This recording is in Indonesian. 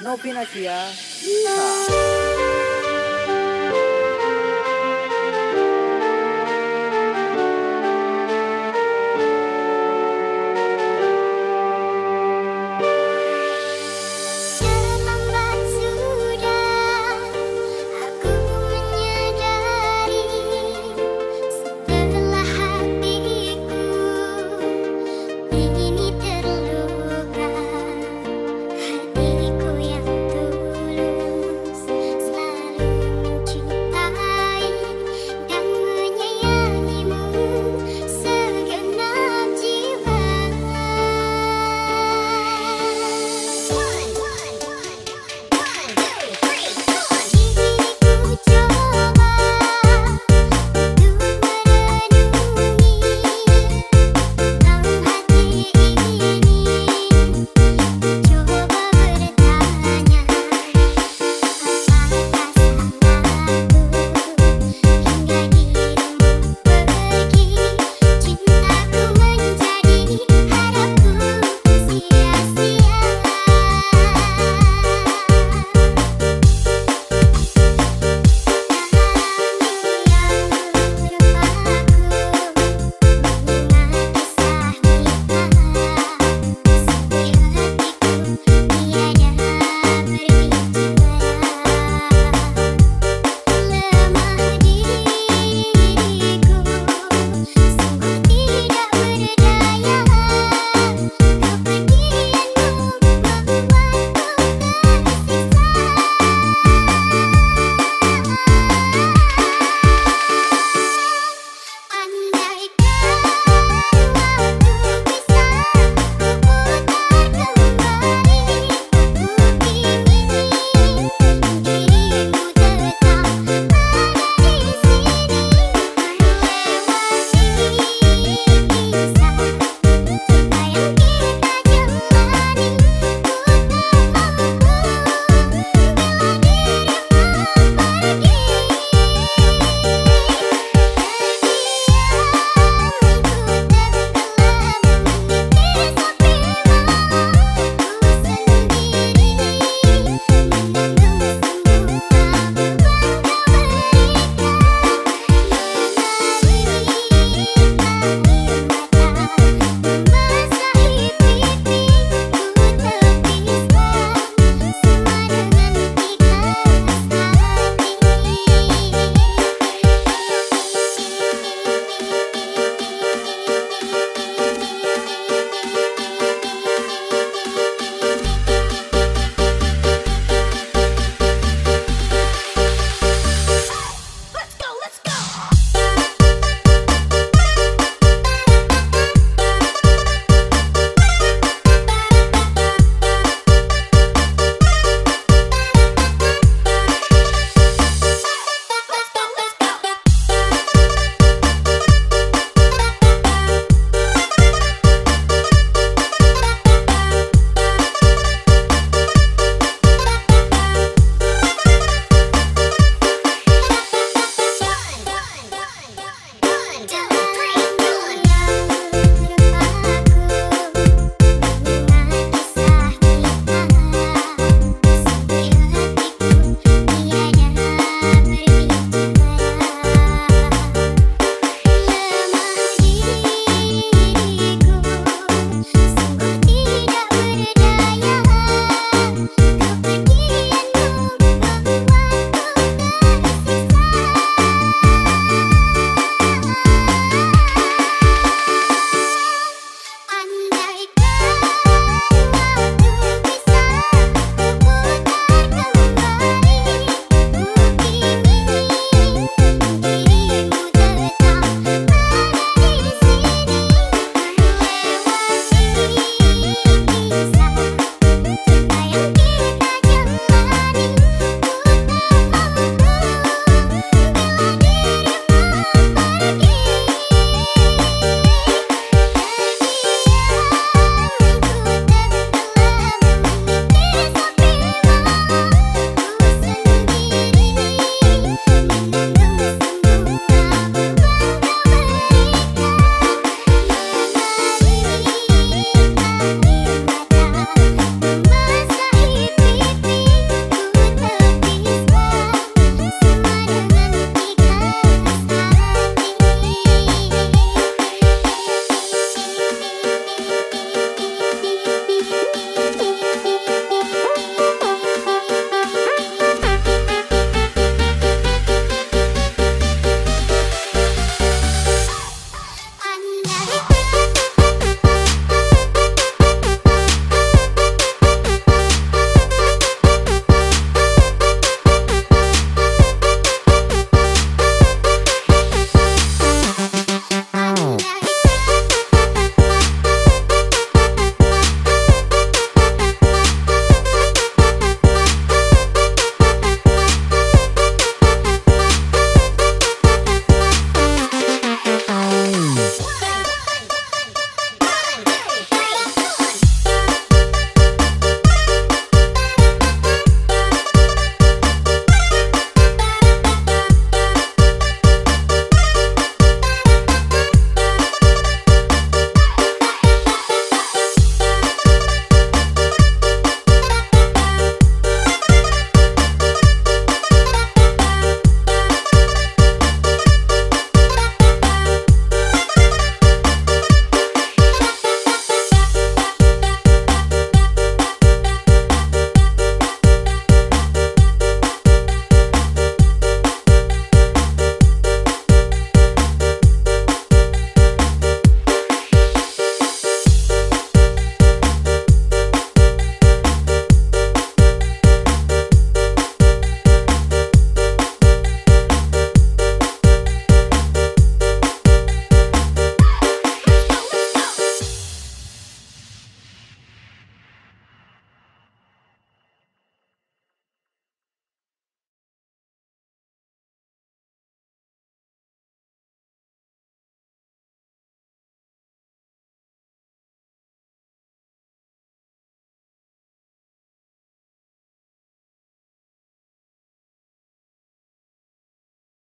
Novinasia. Yeehaw. ¿ah?